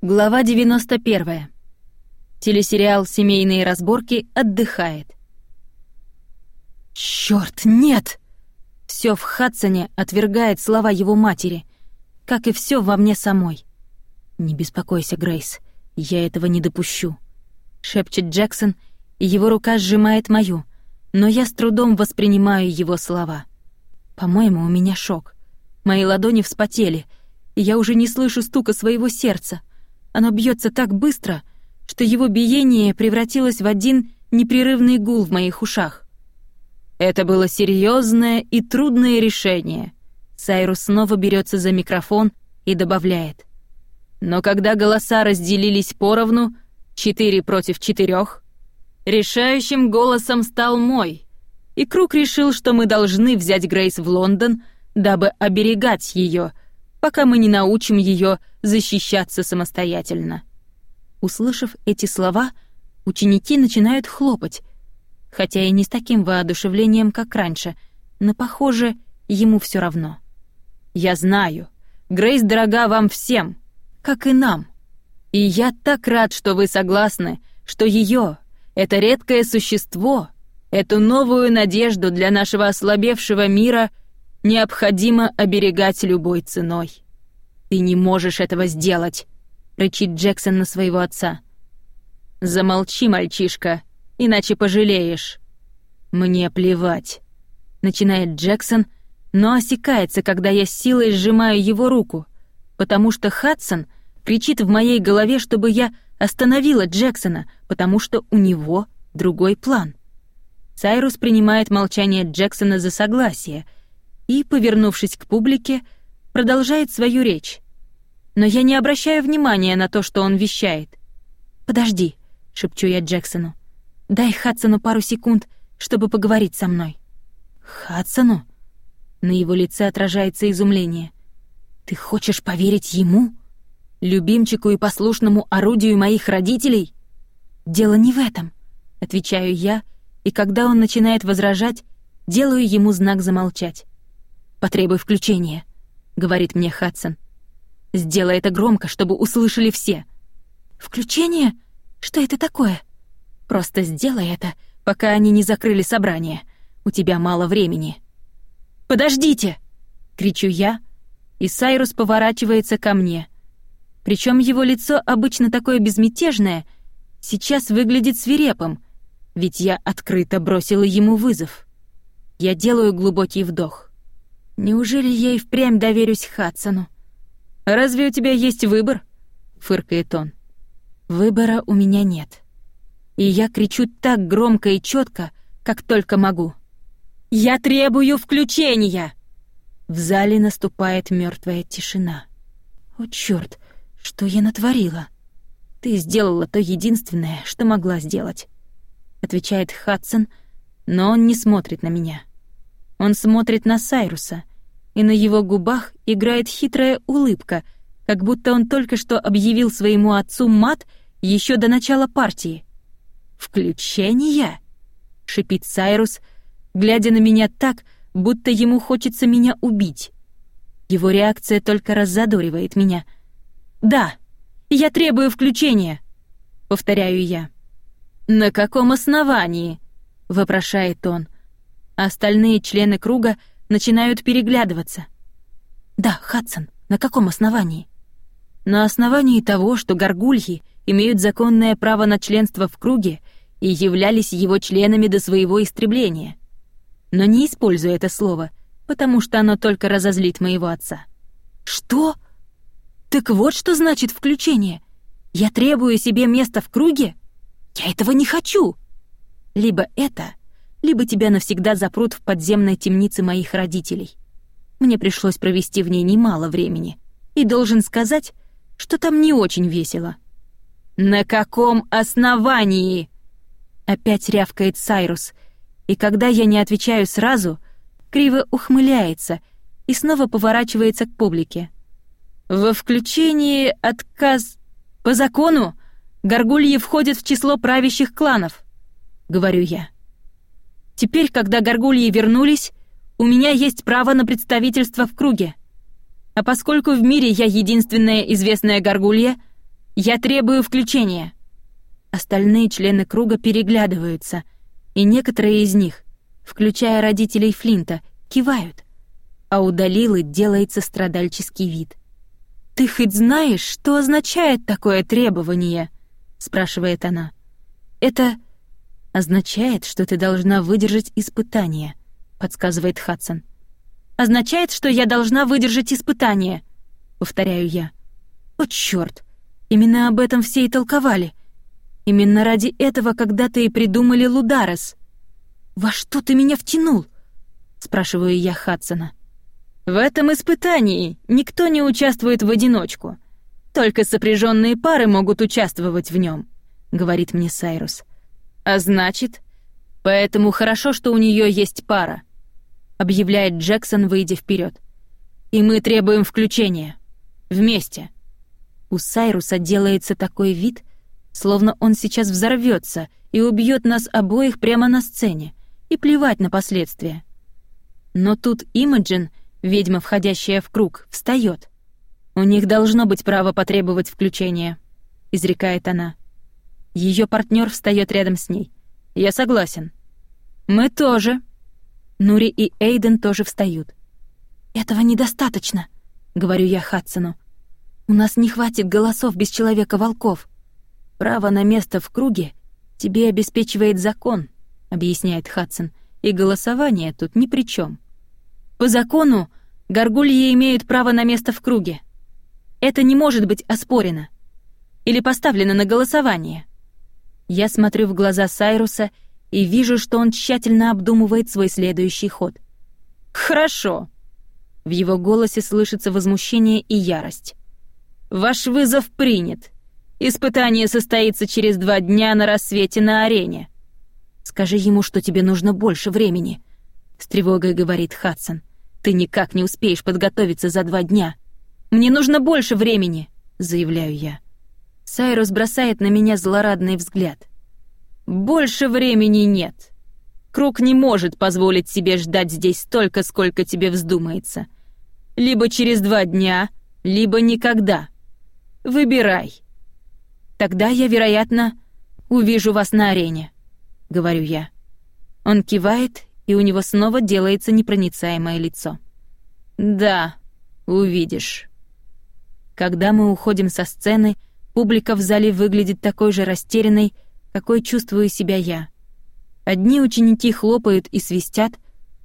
Глава 91. Телесериал «Семейные разборки» отдыхает. Чёрт, нет! Всё в Хадсоне отвергает слова его матери, как и всё во мне самой. «Не беспокойся, Грейс, я этого не допущу», — шепчет Джексон, и его рука сжимает мою, но я с трудом воспринимаю его слова. По-моему, у меня шок. Мои ладони вспотели, и я уже не слышу стука своего сердца — оно бьется так быстро, что его биение превратилось в один непрерывный гул в моих ушах. Это было серьезное и трудное решение. Сайрус снова берется за микрофон и добавляет. Но когда голоса разделились поровну, четыре против четырех, решающим голосом стал мой, и Круг решил, что мы должны взять Грейс в Лондон, дабы оберегать ее — пока мы не научим ее защищаться самостоятельно. Услышав эти слова, ученики начинают хлопать, хотя и не с таким воодушевлением, как раньше, но, похоже, ему все равно. «Я знаю, Грейс дорога вам всем, как и нам. И я так рад, что вы согласны, что ее, это редкое существо, эту новую надежду для нашего ослабевшего мира — необходимо оберегать любой ценой. Ты не можешь этого сделать, рычит Джексон на своего отца. Замолчи, мальчишка, иначе пожалеешь. Мне плевать, начинает Джексон, но осекается, когда я силой сжимаю его руку, потому что Хадсон кричит в моей голове, чтобы я остановила Джексона, потому что у него другой план. Сайрус принимает молчание Джексона за согласие — и, повернувшись к публике, продолжает свою речь. Но я не обращаю внимания на то, что он вещает. «Подожди», — шепчу я Джексону. «Дай Хадсону пару секунд, чтобы поговорить со мной». «Хадсону?» На его лице отражается изумление. «Ты хочешь поверить ему? Любимчику и послушному орудию моих родителей?» «Дело не в этом», — отвечаю я, и когда он начинает возражать, делаю ему знак замолчать. «Потребуй включения», — говорит мне Хадсон. «Сделай это громко, чтобы услышали все». «Включение? Что это такое?» «Просто сделай это, пока они не закрыли собрание. У тебя мало времени». «Подождите!» — кричу я, и Сайрус поворачивается ко мне. Причем его лицо, обычно такое безмятежное, сейчас выглядит свирепым, ведь я открыто бросила ему вызов. Я делаю глубокий вдох. Неужели я и впрямь доверюсь Хадсону? Разве у тебя есть выбор? фыркает он. Выбора у меня нет. И я кричу так громко и четко, как только могу. Я требую включения. В зале наступает мертвая тишина. О чёрт, что я натворила? Ты сделала то единственное, что могла сделать, отвечает Хадсон, но он не смотрит на меня. Он смотрит на Сайруса, и на его губах играет хитрая улыбка, как будто он только что объявил своему отцу мат еще до начала партии. «Включение?» — шипит Сайрус, глядя на меня так, будто ему хочется меня убить. Его реакция только раззадоривает меня. «Да, я требую включения», — повторяю я. «На каком основании?» — вопрошает он. Остальные члены круга начинают переглядываться. «Да, Хадсон, на каком основании?» «На основании того, что горгульи имеют законное право на членство в круге и являлись его членами до своего истребления. Но не используя это слово, потому что оно только разозлит моего отца». «Что? Так вот что значит включение. Я требую себе места в круге? Я этого не хочу!» Либо это, либо тебя навсегда запрут в подземной темнице моих родителей. Мне пришлось провести в ней немало времени, и должен сказать, что там не очень весело. «На каком основании?» Опять рявкает Сайрус, и когда я не отвечаю сразу, криво ухмыляется и снова поворачивается к публике. «Во включении отказ... По закону горгульи входят в число правящих кланов», — говорю я. Теперь, когда горгульи вернулись, у меня есть право на представительство в круге. А поскольку в мире я единственная известная горгулья, Я требую включения!» Остальные члены круга переглядываются, и некоторые из них, включая родителей Флинта, кивают, а у Далилы делается страдальческий вид. «Ты хоть знаешь, что означает такое требование?» — спрашивает она. «Это означает, что ты должна выдержать испытание», — подсказывает Хадсон. «Означает, что я должна выдержать испытание», — повторяю я. «О, чёрт! Именно об этом все и толковали. Именно ради этого когда-то и придумали Лударес. Во что ты меня втянул?» — спрашиваю я Хадсона. В этом испытании никто не участвует в одиночку. Только сопряженные пары могут участвовать в нем, говорит мне Сайрус. А значит, поэтому хорошо, что у нее есть пара, объявляет Джексон, выйдя вперед. И мы требуем включения. Вместе. У Сайруса делается такой вид, словно он сейчас взорвется и убьет нас обоих прямо на сцене, и плевать на последствия. Но тут Имаджин — Ведьма, входящая в круг, встает. «У них должно быть право потребовать включения», — изрекает она. Ее партнер встает рядом с ней. «Я согласен». «Мы тоже». Нури и Эйден тоже встают. «Этого недостаточно», — говорю я Хадсону. «У нас не хватит голосов без Человека-волков. Право на место в круге тебе обеспечивает закон», — объясняет Хадсон, «и голосование тут ни при чем. По закону горгульи имеют право на место в круге. Это не может быть оспорено или поставлено на голосование. Я смотрю в глаза Сайруса и вижу, что он тщательно обдумывает свой следующий ход. «Хорошо». В его голосе слышится возмущение и ярость. «Ваш вызов принят. Испытание состоится через два дня на рассвете на арене». «Скажи ему, что тебе нужно больше времени», — с тревогой говорит Хадсон. Ты никак не успеешь подготовиться за два дня. Мне нужно больше времени, заявляю я. Сайрус бросает на меня злорадный взгляд. Больше времени нет. Круг не может позволить себе ждать здесь столько, сколько тебе вздумается. Либо через два дня, либо никогда. Выбирай. Тогда я, вероятно, увижу вас на арене, говорю я. Он кивает и у него снова делается непроницаемое лицо. «Да, увидишь». Когда мы уходим со сцены, публика в зале выглядит такой же растерянной, какой чувствую себя я. Одни ученики хлопают и свистят,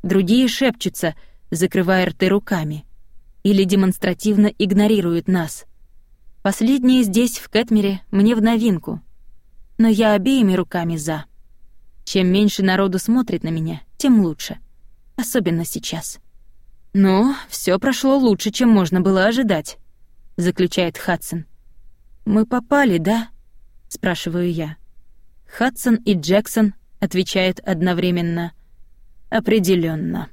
другие шепчутся, закрывая рты руками, или демонстративно игнорируют нас. Последнее здесь, в Кэтмере, мне в новинку, но я обеими руками «за». Чем меньше народу смотрит на меня, тем лучше. Особенно сейчас. «Ну, все прошло лучше, чем можно было ожидать», — заключает Хадсон. «Мы попали, да?» — спрашиваю я. Хадсон и Джексон отвечают одновременно. Определенно.